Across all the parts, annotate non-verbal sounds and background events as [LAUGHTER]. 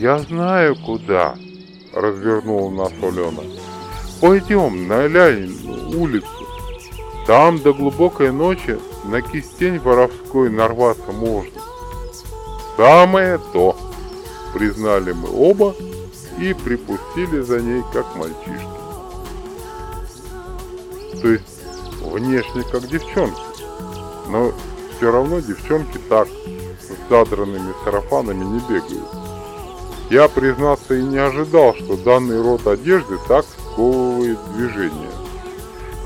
«Я знаю, куда», — развернула нас Алена. «Пойдем на Лялину улицу. Там до глубокой ночи на кистень воровской нарваться можно». «Самое то», — признали мы оба и припустили за ней, как мальчишки. То есть внешне как девчонки, но все равно девчонки так с задранными сарафанами не бегают. Я, признаться, и не ожидал, что данный род одежды так сковывает движение.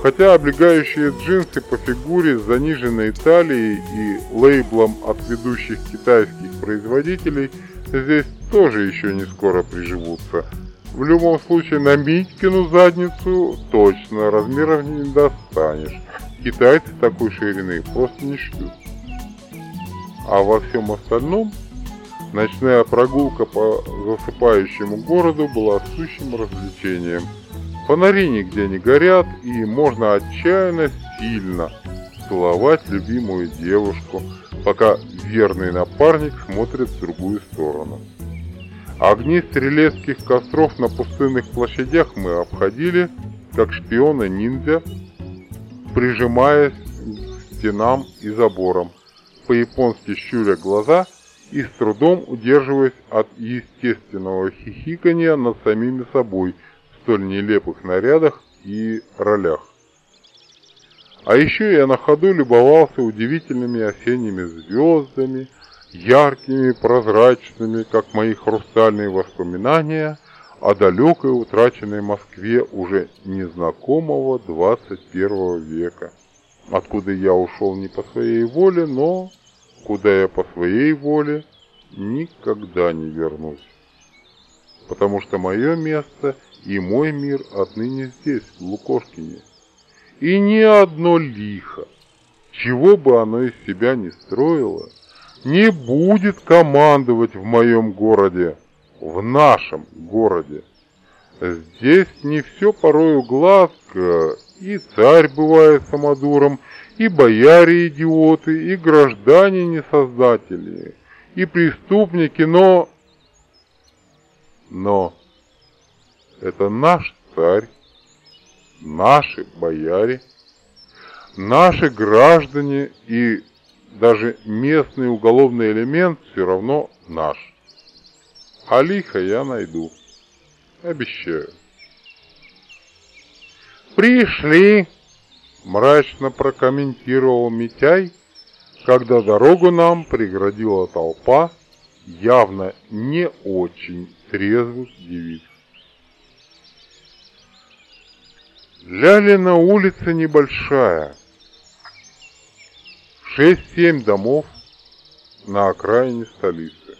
Хотя облегающие джинсы по фигуре с заниженной талией и лейблом от ведущих китайских производителей здесь тоже еще не скоро приживутся. В любом случае на Митькину задницу точно размеров не достанешь. Китайцы такой ширины просто не шьют. А во всем остальном ночная прогулка по засыпающему городу была сущим развлечением. Фонари нигде не горят, и можно отчаянно сильно целовать любимую девушку, пока верный напарник смотрит в другую сторону. Огни стрелецких костров на пустынных площадях мы обходили, как шпионы-ниндзя, прижимаясь к стенам и заборам, по-японски щуря глаза и с трудом удерживаясь от естественного хихикания над самими собой в столь нелепых нарядах и ролях. А еще я на ходу любовался удивительными осенними звездами, яркими, прозрачными, как мои хрустальные воспоминания о далекой утраченной Москве уже незнакомого 21 века, откуда я ушел не по своей воле, но куда я по своей воле никогда не вернусь. Потому что мое место и мой мир отныне здесь, в Лукошкине. И ни одно лихо, чего бы оно из себя не строило, не будет командовать в моем городе, в нашем городе. Здесь не все порою гладко, и царь бывает самодуром, и бояре идиоты, и граждане несоздатели, и преступники, но... Но это наш царь, наши бояре, наши граждане и даже местный уголовный элемент все равно наш. А лихо я найду. Обещаю. Пришли мрачно прокомментировал Митяй, когда дорогу нам преградила толпа явно не очень трезвых девиц. Лялина улица небольшая, шесть-семь домов на окраине столицы.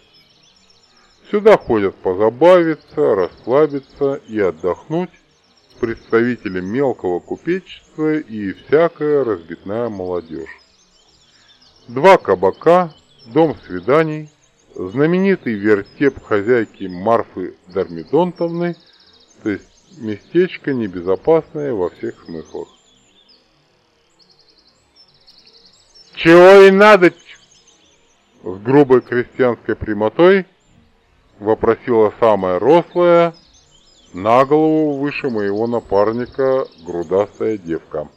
Сюда ходят позабавиться, расслабиться и отдохнуть представители мелкого купечества и всякая разбитная молодежь. Два кабака, дом свиданий, знаменитый вертеп хозяйки Марфы Дармидонтовны, то есть местечко небезопасное во всех смыслах. «Чего и надо?» С грубой крестьянской прямотой вопросила самая рослая, на голову выше моего напарника грудастая девка.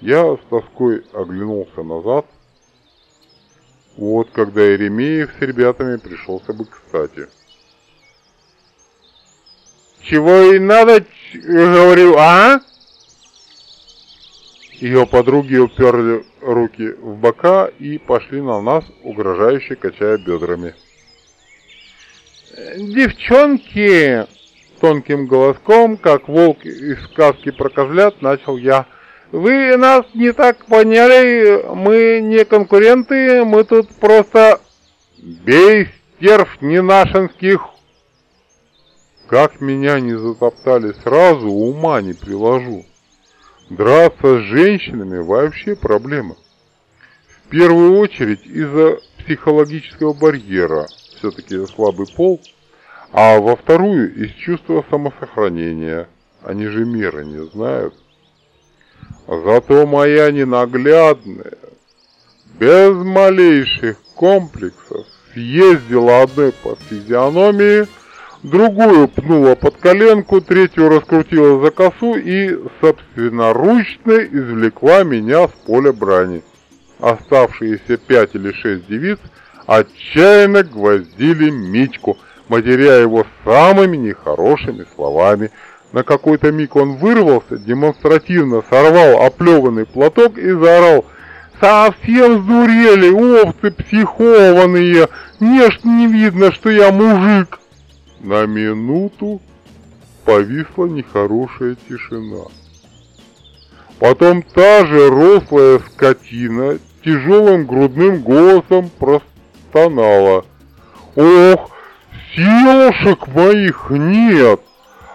Я с тоской оглянулся назад. Вот когда Еремеев с ребятами пришелся бы кстати. «Чего и надо, говорю, а?» Ее подруги уперли руки в бока и пошли на нас, угрожающе качая бедрами девчонки!» Тонким голоском, как волк из сказки про козлят, начал я. «Вы нас не так поняли, мы не конкуренты, мы тут просто...» «Бей, стерв ненашинских!» Как меня не затоптали сразу, ума не приложу. Драться с женщинами вообще проблема. В первую очередь из-за психологического барьера – все-таки слабый пол, а во вторую из чувства самосохранения. Они же меры не знают. Зато моя ненаглядная, без малейших комплексов, съездила одной по физиономии, другую пнула под коленку, третью раскрутила за косу и собственноручно извлекла меня с поля брани. Оставшиеся пять или шесть девиц отчаянно гвоздили Митьку, матеря его самыми нехорошими словами. На какой-то миг он вырвался, демонстративно сорвал оплеванный платок и заорал «Совсем сдурели, овцы психованные! Мне ж не видно, что я мужик!» На минуту повисла нехорошая тишина. Потом та же рослая скотина тяжелым грудным голосом простонала. «Ох, силушек моих нет!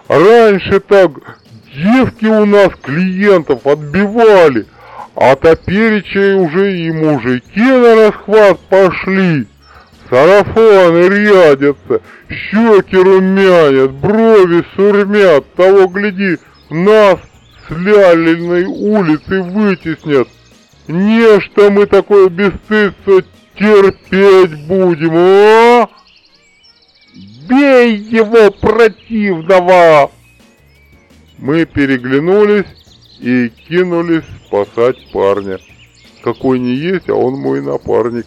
Раньше так девки у нас клиентов отбивали, а топереча уже и мужики на расхват пошли. Сарафаны рядятся, щеки румянят, брови сурмят, того гляди, нас с Лялиной улицы вытеснят. Нечто мы такое бесстыдство терпеть будем, а? Бей его противного! Мы переглянулись и кинулись спасать парня. Какой не есть, а он мой напарник.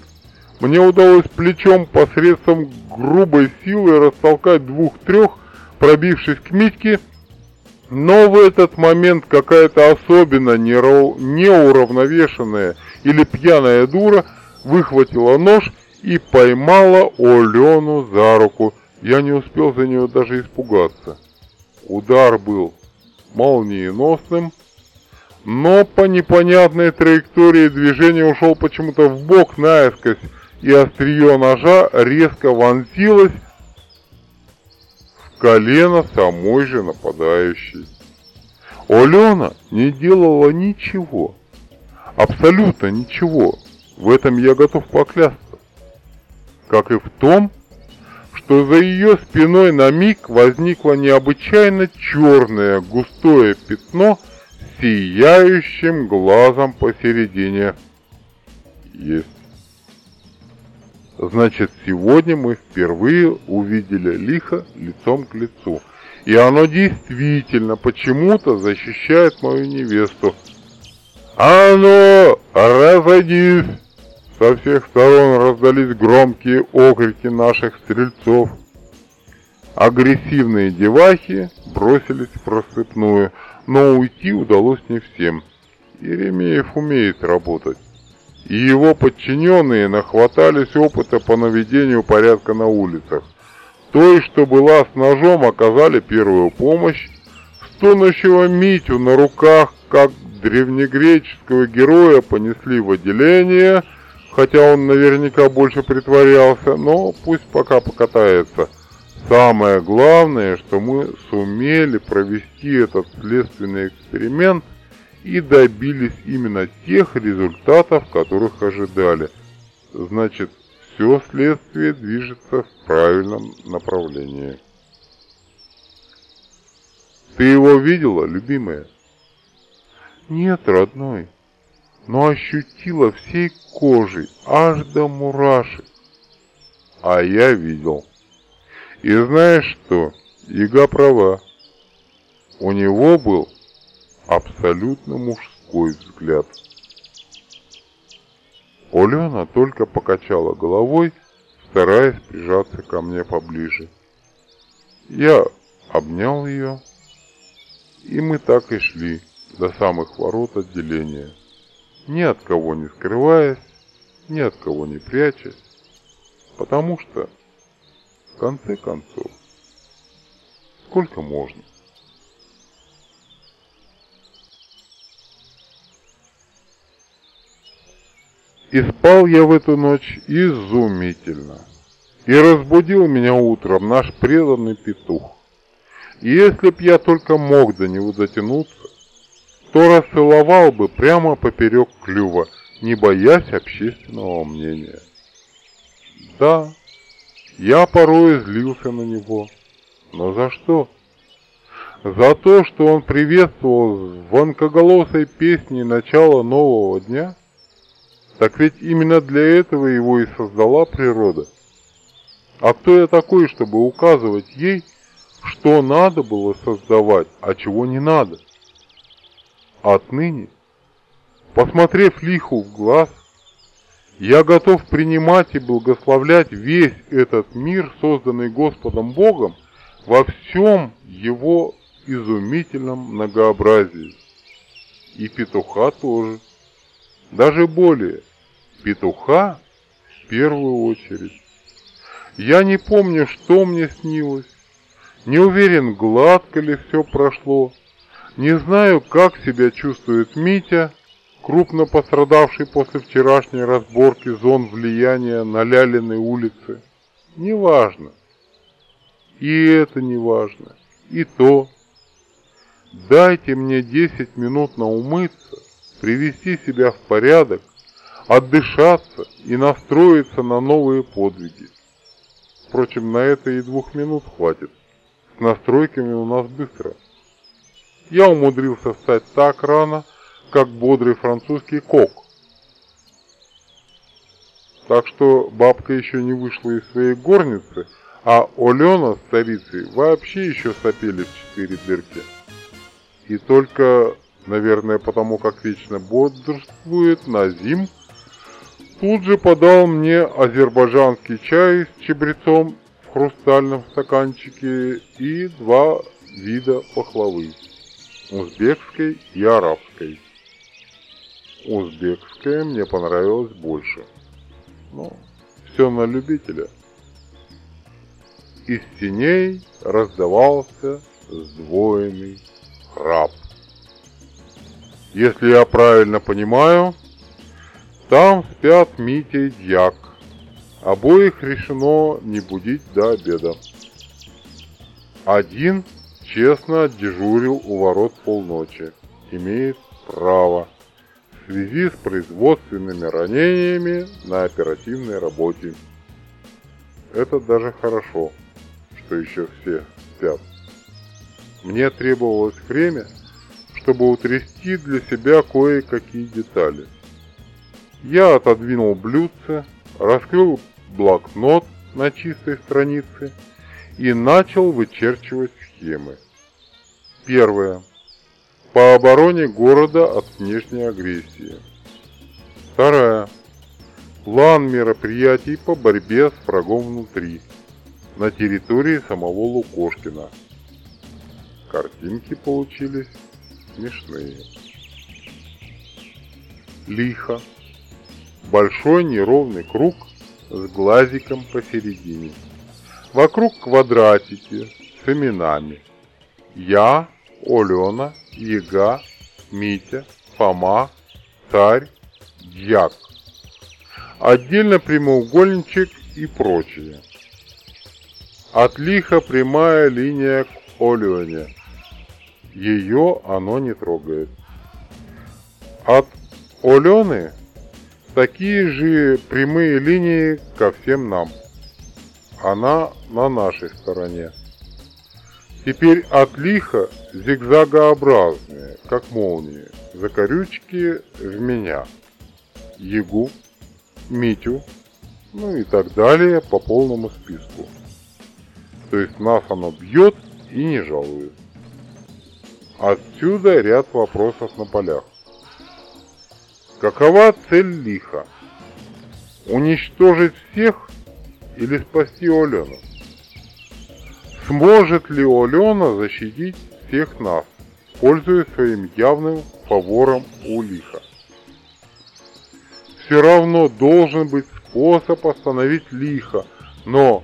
Мне удалось плечом посредством грубой силы растолкать двух-трех, пробившись к Митьке, но в этот момент какая-то особенно неуравновешенная или пьяная дура выхватила нож и поймала Олену за руку. Я не успел за нее даже испугаться. Удар был молниеносным, но по непонятной траектории движения ушел почему-то в бок наискось, и острие ножа резко вонзилось в колено самой же нападающей. Олена не делала ничего, абсолютно ничего, в этом я готов поклясться. Как и в том, что за ее спиной на миг возникло необычайно черное густое пятно с сияющим глазом посередине. Есть. Значит, сегодня мы впервые увидели лихо лицом к лицу. И оно действительно почему-то защищает мою невесту. «А ну, разойдись!» Со всех сторон раздались громкие окрики наших стрельцов. Агрессивные девахи бросились в просыпную, но уйти удалось не всем. Еремеев умеет работать и его подчиненные нахватались опыта по наведению порядка на улицах. Той, что была с ножом, оказали первую помощь. Стонущего Митю на руках, как древнегреческого героя, понесли в отделение, хотя он наверняка больше притворялся, но пусть пока покатается. Самое главное, что мы сумели провести этот следственный эксперимент и добились именно тех результатов, которых ожидали. Значит, все следствие движется в правильном направлении. Ты его видела, любимая? Нет, родной, но ощутила всей кожей, аж до мурашек. А я видел. И знаешь что, Ига права. У него был абсолютно мужской взгляд. Олена только покачала головой, стараясь прижаться ко мне поближе. Я обнял ее, и мы так и шли до самых ворот отделения, ни от кого не скрываясь, ни от кого не прячась, потому что, в конце концов, сколько можно. И спал я в эту ночь изумительно. И разбудил меня утром наш преданный петух. И если б я только мог до него дотянуться, то расцеловал бы прямо поперек клюва, не боясь общественного мнения. Да, я порой злился на него. Но за что? За то, что он приветствовал звонкоголосой песней начало нового дня – так ведь именно для этого его и создала природа. А кто я такой, чтобы указывать ей, что надо было создавать, а чего не надо? Отныне, посмотрев лиху в глаз, я готов принимать и благословлять весь этот мир, созданный Господом Богом, во всем его изумительном многообразии. И петуха тоже. Даже более, петуха в первую очередь. Я не помню, что мне снилось. Не уверен, гладко ли все прошло. Не знаю, как себя чувствует Митя, крупно пострадавший после вчерашней разборки зон влияния на Лялиной улице. Неважно. И это неважно. И то. Дайте мне 10 минут на умыться, привести себя в порядок, отдышаться и настроиться на новые подвиги. Впрочем, на это и двух минут хватит. С настройками у нас быстро. Я умудрился встать так рано, как бодрый французский кок. Так что бабка еще не вышла из своей горницы, а Олена с царицей вообще еще сопели в четыре дырки. И только, наверное, потому как вечно бодрствует Назим, тут же подал мне азербайджанский чай с чабрецом в хрустальном стаканчике и два вида пахлавы – узбекской и арабской. Узбекская мне понравилась больше. Ну, все на любителя. Из теней раздавался сдвоенный храп. Если я правильно понимаю, там спят Митя и Дьяк. Обоих решено не будить до обеда. Один честно дежурил у ворот полночи. Имеет право в связи с производственными ранениями на оперативной работе. Это даже хорошо, что еще все спят. Мне требовалось время, чтобы утрясти для себя кое-какие детали. Я отодвинул блюдце, раскрыл блокнот на чистой странице и начал вычерчивать схемы. Первое. По обороне города от внешней агрессии. Вторая. План мероприятий по борьбе с врагом внутри, на территории самого Лукошкина. Картинки получились смешные. Лихо. Большой неровный круг с глазиком посередине. Вокруг квадратики с именами. Я, Олена, Ега, Митя, Фома, Царь, Дьяк. Отдельно прямоугольничек и прочее. От лиха прямая линия к Олене ее оно не трогает. От Олены такие же прямые линии ко всем нам. Она на нашей стороне. Теперь от лиха зигзагообразные, как молнии, закорючки в меня, Ягу, Митю, ну и так далее по полному списку. То есть нас оно бьет и не жалует. Отсюда ряд вопросов на полях. Какова цель лиха? Уничтожить всех или спасти Олену? Сможет ли Олена защитить всех нас, пользуясь своим явным фавором у лиха? Все равно должен быть способ остановить лиха, но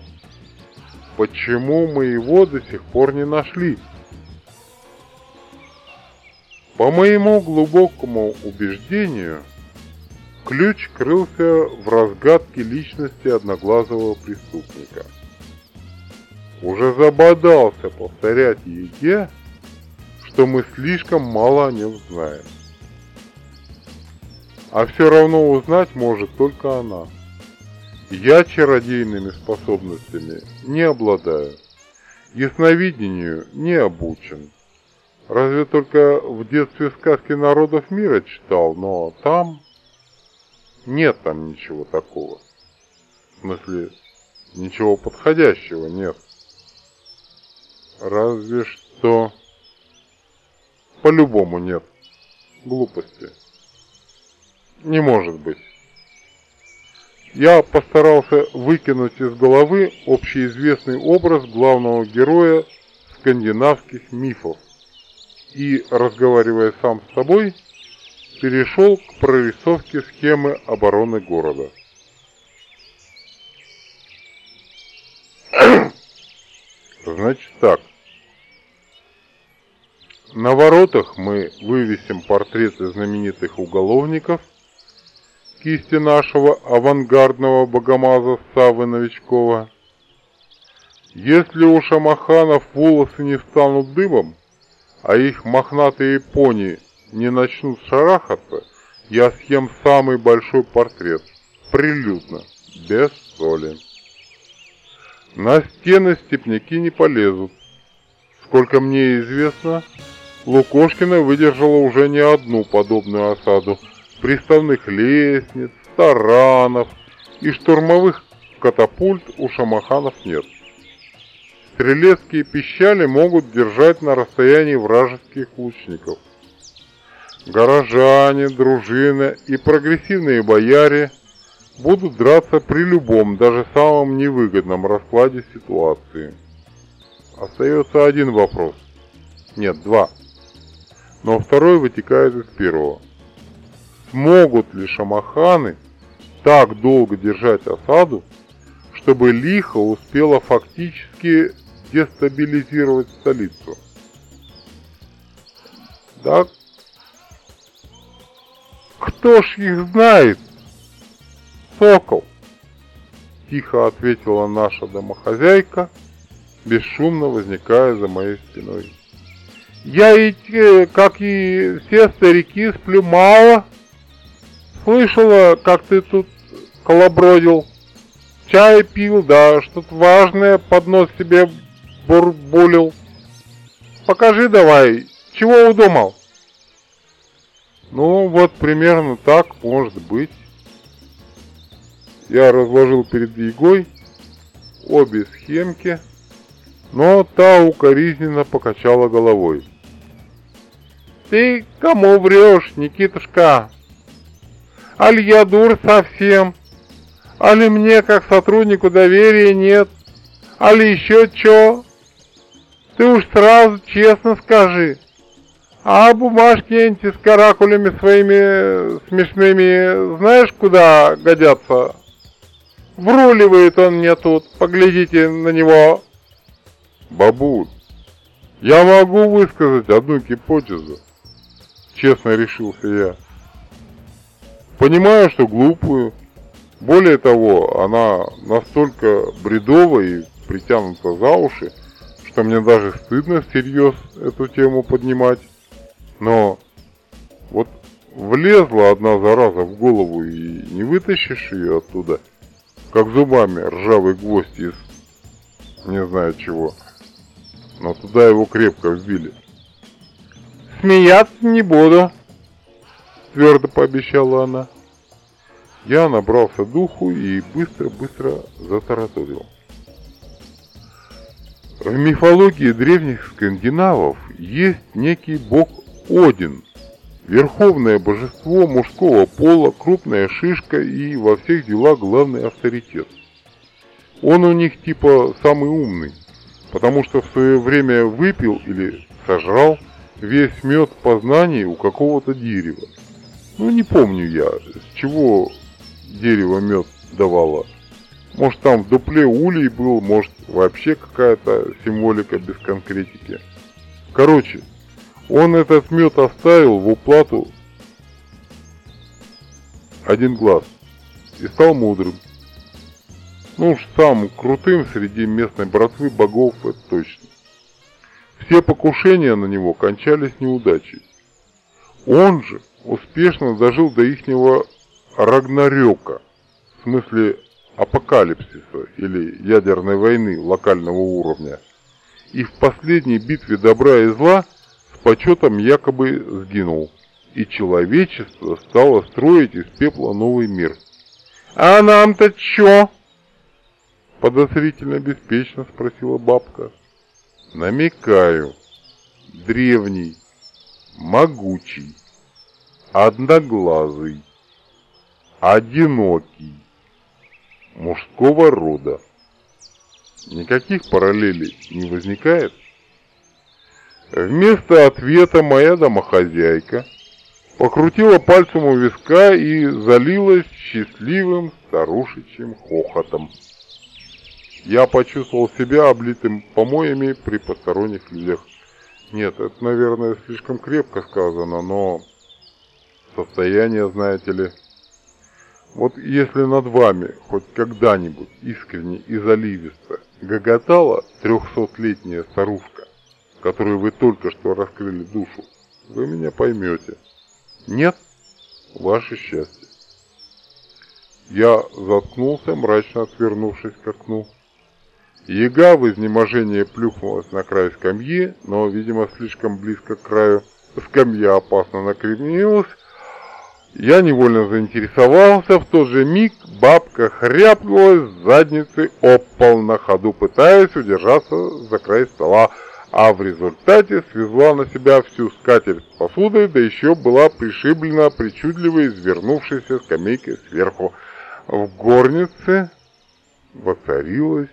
почему мы его до сих пор не нашли? По моему глубокому убеждению, ключ крылся в разгадке личности одноглазого преступника. Уже забодался повторять Еге, что мы слишком мало о нем знаем. А все равно узнать может только она. Я чародейными способностями не обладаю, ясновидению не обучен. Разве только в детстве сказки народов мира читал, но там... Нет там ничего такого. В смысле, ничего подходящего нет. Разве что... По-любому нет. Глупости. Не может быть. Я постарался выкинуть из головы общеизвестный образ главного героя скандинавских мифов и, разговаривая сам с собой, перешел к прорисовке схемы обороны города. [CLEARS THROAT] Значит так. На воротах мы вывесим портреты знаменитых уголовников кисти нашего авангардного богомаза Савы Новичкова. Если у шамаханов волосы не станут дыбом, а их мохнатые пони не начнут шарахаться, я съем самый большой портрет, прилюдно, без соли. На стены степняки не полезут. Сколько мне известно, Лукошкина выдержала уже не одну подобную осаду приставных лестниц, таранов и штурмовых катапульт у шамаханов нет. Стрелецкие пищали могут держать на расстоянии вражеских лучников. Горожане, дружина и прогрессивные бояре будут драться при любом, даже самом невыгодном раскладе ситуации. Остается один вопрос. Нет, два. Но второй вытекает из первого. Смогут ли шамаханы так долго держать осаду, чтобы лихо успела фактически дестабилизировать столицу. Да кто ж их знает? Сокол, тихо ответила наша домохозяйка, бесшумно возникая за моей спиной. Я э, как и все старики, сплю мало. Слышала, как ты тут колобродил. Чай пил, да, что-то важное под нос себе бурбулил. Покажи давай, чего удумал? Ну, вот примерно так может быть. Я разложил перед Егой обе схемки, но та укоризненно покачала головой. Ты кому врешь, Никитушка? Аль я дур совсем? Али мне как сотруднику доверия нет? Али еще чё? Ты уж сразу честно скажи. А бумажки эти с каракулями своими смешными знаешь куда годятся? Вруливает он мне тут, поглядите на него. Бабуль, я могу высказать одну гипотезу. Честно решился я. Понимаю, что глупую. Более того, она настолько бредовая и притянута за уши, что мне даже стыдно всерьез эту тему поднимать. Но вот влезла одна зараза в голову и не вытащишь ее оттуда, как зубами ржавый гвоздь из не знаю чего. Но туда его крепко вбили. «Смеяться не буду», — твердо пообещала она. Я набрался духу и быстро-быстро затараторил. В мифологии древних скандинавов есть некий бог Один, верховное божество мужского пола, крупная шишка и во всех делах главный авторитет. Он у них типа самый умный, потому что в свое время выпил или сожрал весь мед познаний у какого-то дерева. Ну не помню я, с чего дерево мед давало. Может там в дупле улей был, может вообще какая-то символика без конкретики. Короче, он этот мед оставил в уплату один глаз и стал мудрым. Ну уж самым крутым среди местной братвы богов это точно. Все покушения на него кончались неудачей. Он же успешно дожил до ихнего Рагнарёка, в смысле апокалипсиса или ядерной войны локального уровня. И в последней битве добра и зла с почетом якобы сгинул. И человечество стало строить из пепла новый мир. «А нам-то чё?» Подозрительно беспечно спросила бабка. Намекаю. Древний, могучий, одноглазый, одинокий, мужского рода. Никаких параллелей не возникает? Вместо ответа моя домохозяйка покрутила пальцем у виска и залилась счастливым старушечьим хохотом. Я почувствовал себя облитым помоями при посторонних людях. Нет, это, наверное, слишком крепко сказано, но состояние, знаете ли... Вот если над вами хоть когда-нибудь искренне и заливисто гоготала трехсотлетняя старушка, которую вы только что раскрыли душу, вы меня поймете. Нет? Ваше счастье. Я заткнулся, мрачно отвернувшись к окну. Яга в изнеможении плюхнулась на край скамьи, но, видимо, слишком близко к краю скамья опасно накренилась. Я невольно заинтересовался, в тот же миг бабка хряпнулась с задницы об на ходу, пытаясь удержаться за край стола а в результате свезла на себя всю скатерть с посудой, да еще была пришиблена причудливо извернувшейся скамейкой сверху. В горнице воцарилась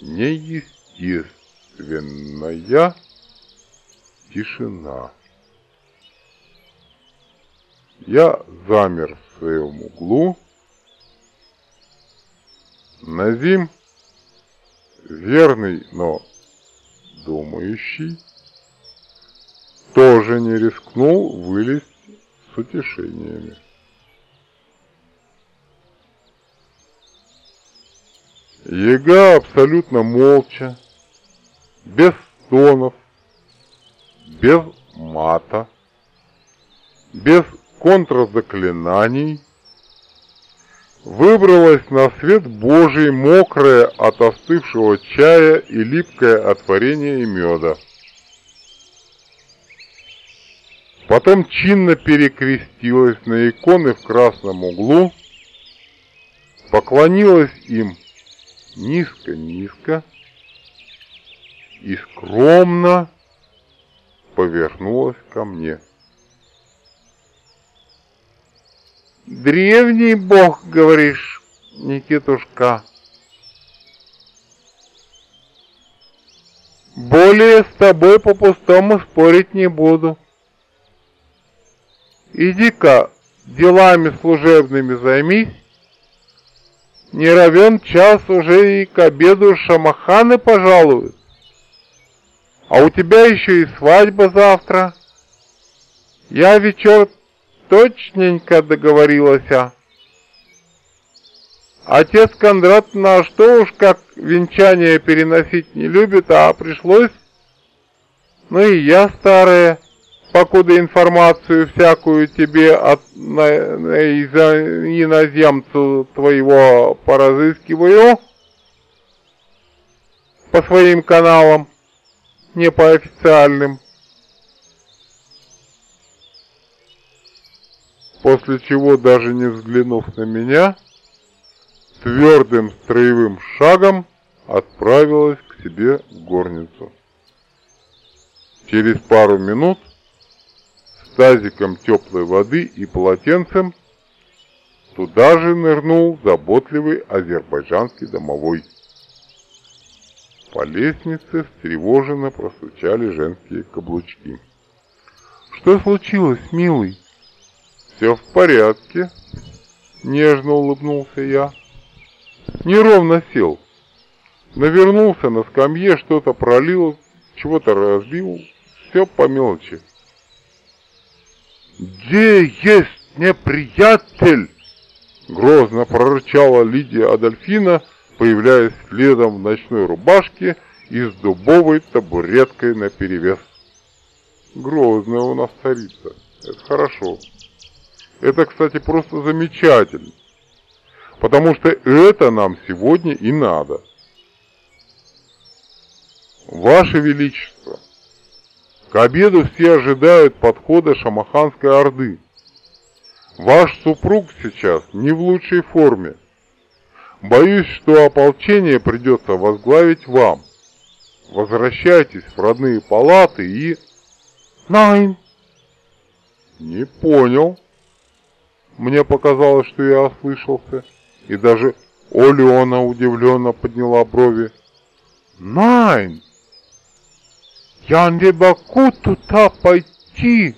неестественная тишина. Я замер в своем углу. Назим, верный, но думающий тоже не рискнул вылезть с утешениями. Ега абсолютно молча, без стонов, без мата, без контрзаклинаний, Выбралась на свет Божий мокрая от остывшего чая и липкое от варенья и меда. Потом чинно перекрестилась на иконы в красном углу, поклонилась им низко-низко и скромно повернулась ко мне. Древний бог, говоришь, Никитушка. Более с тобой по-пустому спорить не буду. Иди-ка делами служебными займись. Не равен час уже и к обеду шамаханы пожалуют. А у тебя еще и свадьба завтра. Я вечер точненько договорилась. А. Отец Кондрат на что уж как венчание переносить не любит, а пришлось. Ну и я старая, покуда информацию всякую тебе от на, из иноземцу твоего поразыскиваю по своим каналам, не по официальным. после чего, даже не взглянув на меня, твердым строевым шагом отправилась к себе в горницу. Через пару минут тазиком теплой воды и полотенцем туда же нырнул заботливый азербайджанский домовой. По лестнице встревоженно простучали женские каблучки. «Что случилось, милый?» «Все в порядке», — нежно улыбнулся я. Неровно сел. Навернулся на скамье, что-то пролил, чего-то разбил. Все по мелочи. «Где есть неприятель?» Грозно прорычала Лидия Адольфина, появляясь следом в ночной рубашке и с дубовой табуреткой наперевес. Грозная у нас царица. Это хорошо. Это, кстати, просто замечательно. Потому что это нам сегодня и надо. Ваше Величество, к обеду все ожидают подхода Шамаханской Орды. Ваш супруг сейчас не в лучшей форме. Боюсь, что ополчение придется возглавить вам. Возвращайтесь в родные палаты и... Найн. Не понял. Мне показалось, что я ослышался. И даже Олеона удивленно подняла брови. Найн. Я не могу туда пойти.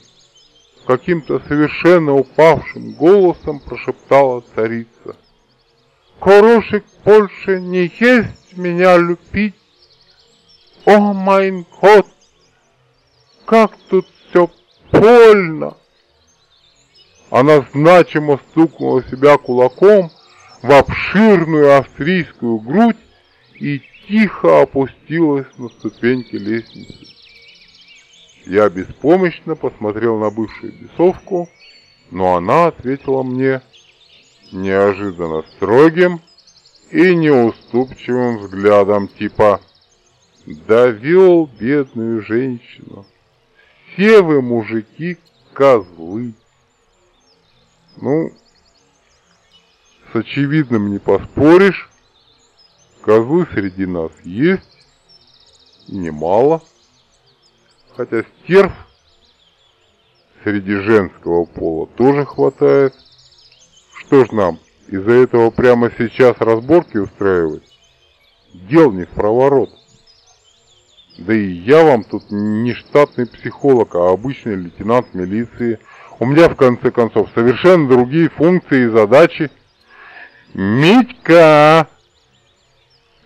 Каким-то совершенно упавшим голосом прошептала царица. Корошек больше не есть меня любить. О, майн год, как тут все больно. Она значимо стукнула себя кулаком в обширную австрийскую грудь и тихо опустилась на ступеньки лестницы. Я беспомощно посмотрел на бывшую бесовку, но она ответила мне неожиданно строгим и неуступчивым взглядом типа «Довел бедную женщину. Все вы, мужики, козлы». Ну, с очевидным не поспоришь. Козлы среди нас есть, немало. Хотя стерв среди женского пола тоже хватает. Что ж нам, из-за этого прямо сейчас разборки устраивать? Дел не в проворот. Да и я вам тут не штатный психолог, а обычный лейтенант милиции. У меня, в конце концов, совершенно другие функции и задачи. «Митька!»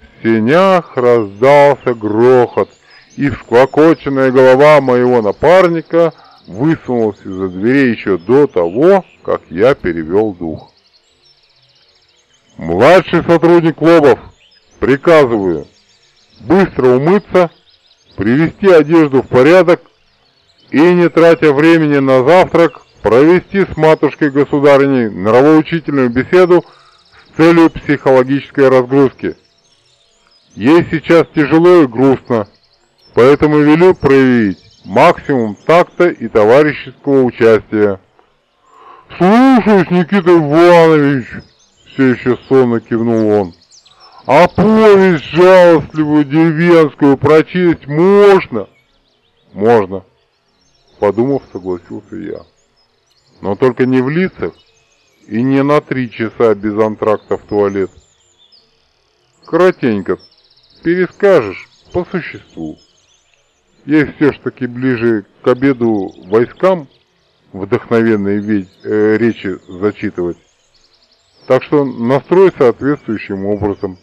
В сенях раздался грохот, и всклокоченная голова моего напарника высунулась из-за дверей еще до того, как я перевел дух. «Младший сотрудник Лобов, приказываю быстро умыться, привести одежду в порядок и, не тратя времени на завтрак, провести с матушкой-государыней нравоучительную беседу с целью психологической разгрузки. Ей сейчас тяжело и грустно, поэтому велю проявить максимум такта и товарищеского участия. «Слушаюсь, Никита Иванович!» — все еще сонно кивнул он. «А повесть жалостливую деревенскую прочесть можно?» «Можно», — подумав, согласился я. «Но только не в лицах и не на три часа без антракта в туалет. Коротенько, перескажешь по существу. Есть все ж таки ближе к обеду войскам вдохновенные ведь, э, речи зачитывать. Так что настрой соответствующим образом.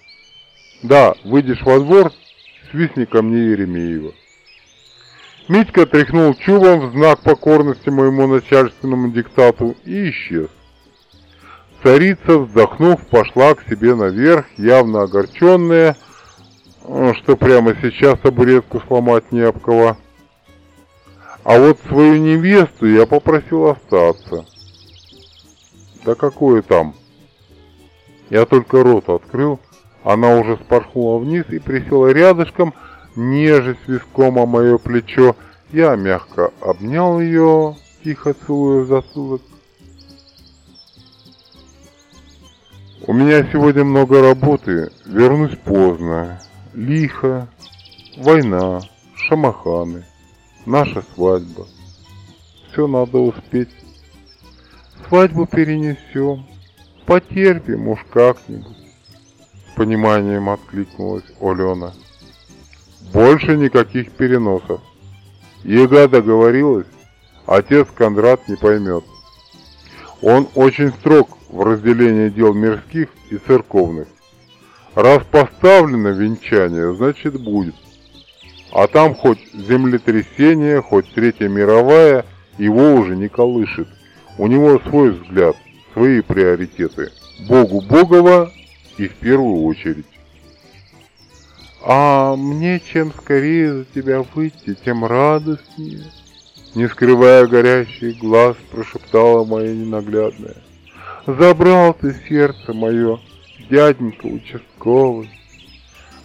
Да, выйдешь во двор, свистни ко мне Еремеева. Митька тряхнул чубом в знак покорности моему начальственному диктату и исчез. Царица, вздохнув, пошла к себе наверх, явно огорченная, что прямо сейчас табуретку сломать не об кого. А вот свою невесту я попросил остаться. Да какое там? Я только рот открыл, она уже спорхнула вниз и присела рядышком, нежесть виском о мое плечо. Я мягко обнял ее, тихо целуя в затылок. У меня сегодня много работы, вернусь поздно. Лихо, война, шамаханы, наша свадьба. Все надо успеть. Свадьбу перенесем, потерпим уж как-нибудь. С пониманием откликнулась Олена. Больше никаких переносов. Ега договорилась, отец Кондрат не поймет. Он очень строг в разделении дел мирских и церковных. Раз поставлено венчание, значит будет. А там хоть землетрясение, хоть Третья мировая, его уже не колышет. У него свой взгляд, свои приоритеты. Богу Богова и в первую очередь. А мне чем скорее за тебя выйти, тем радостнее. Не скрывая горящий глаз, прошептала моя ненаглядная. Забрал ты сердце мое, дяденька участковый.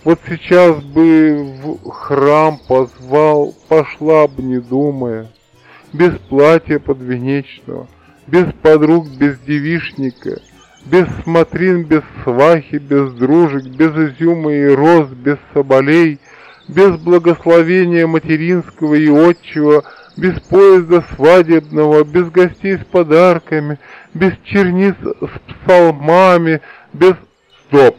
Вот сейчас бы в храм позвал, пошла бы, не думая, без платья подвенечного, без подруг, без девишника, без смотрин, без свахи, без дружек, без изюма и роз, без соболей, без благословения материнского и отчего, без поезда свадебного, без гостей с подарками, без черниц с псалмами, без... Стоп!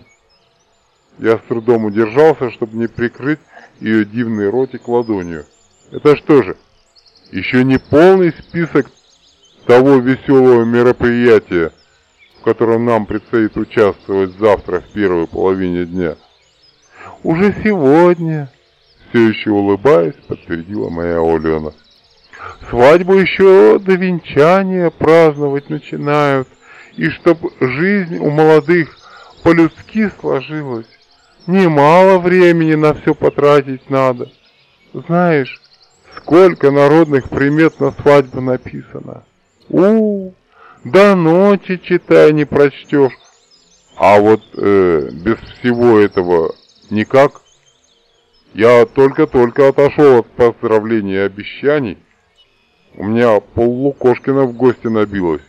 Я с трудом удержался, чтобы не прикрыть ее дивный ротик ладонью. Это что же, еще не полный список того веселого мероприятия, в котором нам предстоит участвовать завтра в первой половине дня? Уже сегодня, все еще улыбаясь, подтвердила моя Олена. Свадьбу еще до венчания праздновать начинают, и чтоб жизнь у молодых по-людски сложилась, немало времени на все потратить надо. Знаешь, сколько народных примет на свадьбу написано. У, -у до ночи читай не прочтешь. А вот э, без всего этого никак. Я только-только отошел от поздравлений и обещаний. У меня пол Лукошкина в гости набилось.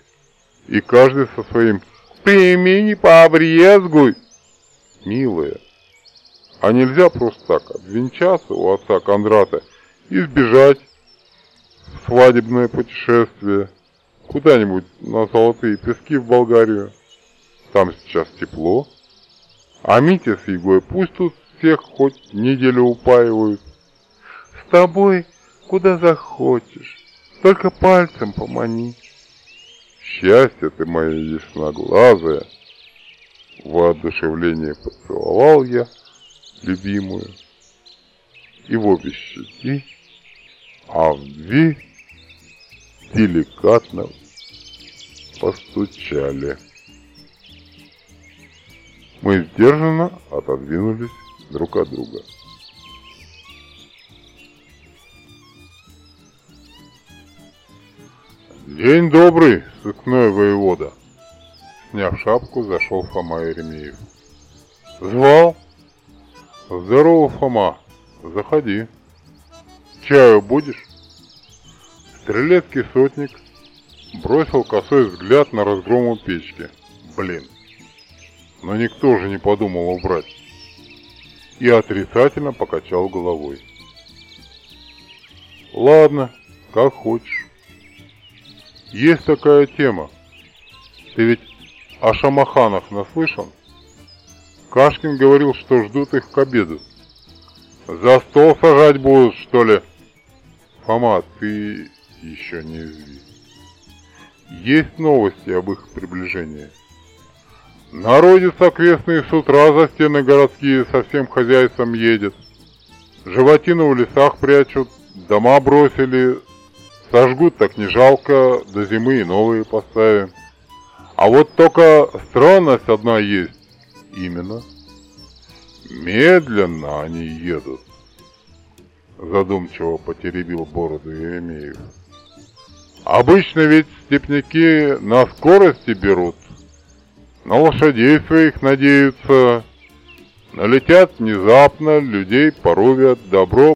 И каждый со своим «Прими, не побрезгуй!» Милая, а нельзя просто так обвенчаться у отца Кондрата и сбежать в свадебное путешествие куда-нибудь на золотые пески в Болгарию. Там сейчас тепло. А Митя с Егой пусть тут всех хоть неделю упаивают. С тобой куда захочешь. Только пальцем помани. Счастье ты моя ясноглазая. Воодушевление поцеловал я любимую. И в обе щеки, а в дверь деликатно постучали. Мы сдержанно отодвинулись друг от друга. День добрый, сыкной воевода. Сняв шапку, зашел Фома Еремеев. Звал? Здорово, Фома. Заходи. Чаю будешь? Стрелецкий сотник бросил косой взгляд на разгром у печки. Блин. Но никто же не подумал убрать. И отрицательно покачал головой. Ладно, как хочешь. Есть такая тема. Ты ведь о шамаханах наслышан? Кашкин говорил, что ждут их к обеду. За стол сажать будут, что ли? Фома, ты еще не извини. Есть новости об их приближении. Народец окрестный с утра за стены городские со всем хозяйством едет. Животину в лесах прячут, дома бросили, Сожгут так не жалко, до зимы и новые поставим. А вот только странность одна есть. Именно. Медленно они едут. Задумчиво потеребил бороду Еремеев. Обычно ведь степняки на скорости берут. На лошадей своих надеются. Налетят внезапно, людей порубят, добро